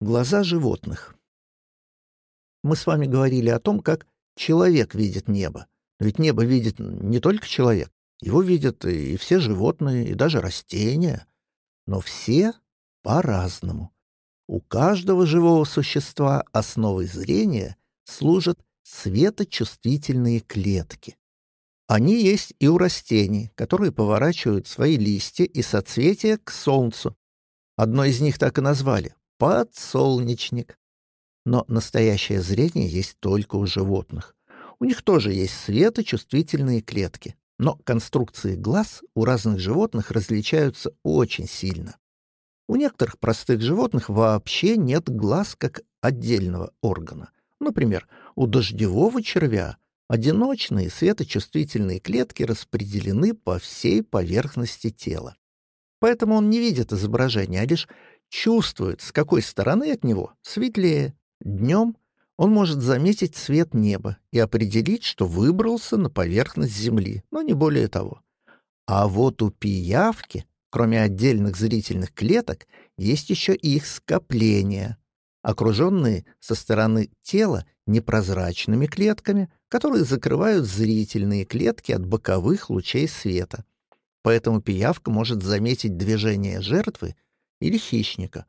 Глаза животных. Мы с вами говорили о том, как человек видит небо. Но ведь небо видит не только человек. Его видят и все животные, и даже растения. Но все по-разному. У каждого живого существа основой зрения служат светочувствительные клетки. Они есть и у растений, которые поворачивают свои листья и соцветия к солнцу. Одно из них так и назвали подсолнечник. Но настоящее зрение есть только у животных. У них тоже есть светочувствительные клетки, но конструкции глаз у разных животных различаются очень сильно. У некоторых простых животных вообще нет глаз как отдельного органа. Например, у дождевого червя одиночные светочувствительные клетки распределены по всей поверхности тела. Поэтому он не видит изображения, а лишь чувствует, с какой стороны от него светлее. Днем он может заметить цвет неба и определить, что выбрался на поверхность Земли, но не более того. А вот у пиявки, кроме отдельных зрительных клеток, есть еще их скопления, окруженные со стороны тела непрозрачными клетками, которые закрывают зрительные клетки от боковых лучей света. Поэтому пиявка может заметить движение жертвы или хищника,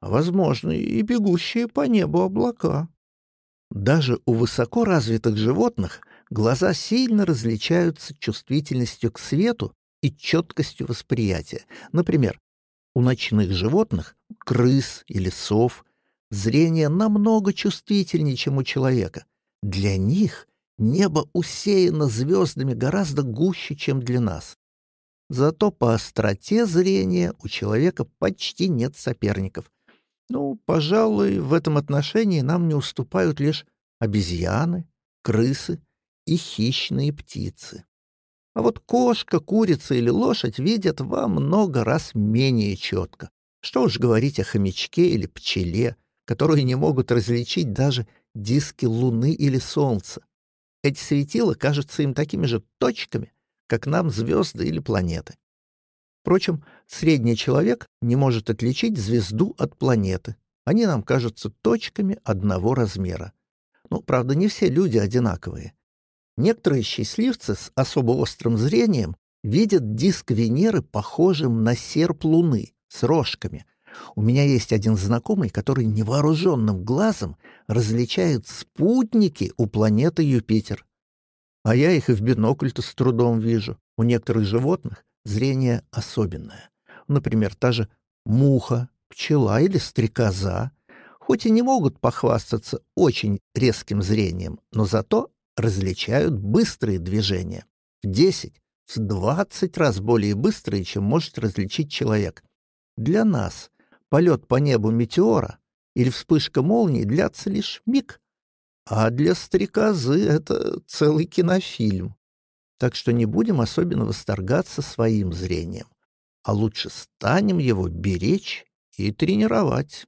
а, возможно, и бегущие по небу облака. Даже у высоко развитых животных глаза сильно различаются чувствительностью к свету и четкостью восприятия. Например, у ночных животных, крыс или сов, зрение намного чувствительнее, чем у человека. Для них небо усеяно звездами гораздо гуще, чем для нас. Зато по остроте зрения у человека почти нет соперников. Ну, пожалуй, в этом отношении нам не уступают лишь обезьяны, крысы и хищные птицы. А вот кошка, курица или лошадь видят во много раз менее четко. Что уж говорить о хомячке или пчеле, которые не могут различить даже диски Луны или Солнца. Эти светила кажутся им такими же точками, как нам звезды или планеты. Впрочем, средний человек не может отличить звезду от планеты. Они нам кажутся точками одного размера. Ну, правда, не все люди одинаковые. Некоторые счастливцы с особо острым зрением видят диск Венеры похожим на серп Луны с рожками. У меня есть один знакомый, который невооруженным глазом различает спутники у планеты Юпитер. А я их и в бинокль-то с трудом вижу. У некоторых животных зрение особенное. Например, та же муха, пчела или стрекоза, хоть и не могут похвастаться очень резким зрением, но зато различают быстрые движения. В 10, в 20 раз более быстрые, чем может различить человек. Для нас полет по небу метеора или вспышка молнии длятся лишь миг, а для стрекозы это целый кинофильм. Так что не будем особенно восторгаться своим зрением, а лучше станем его беречь и тренировать.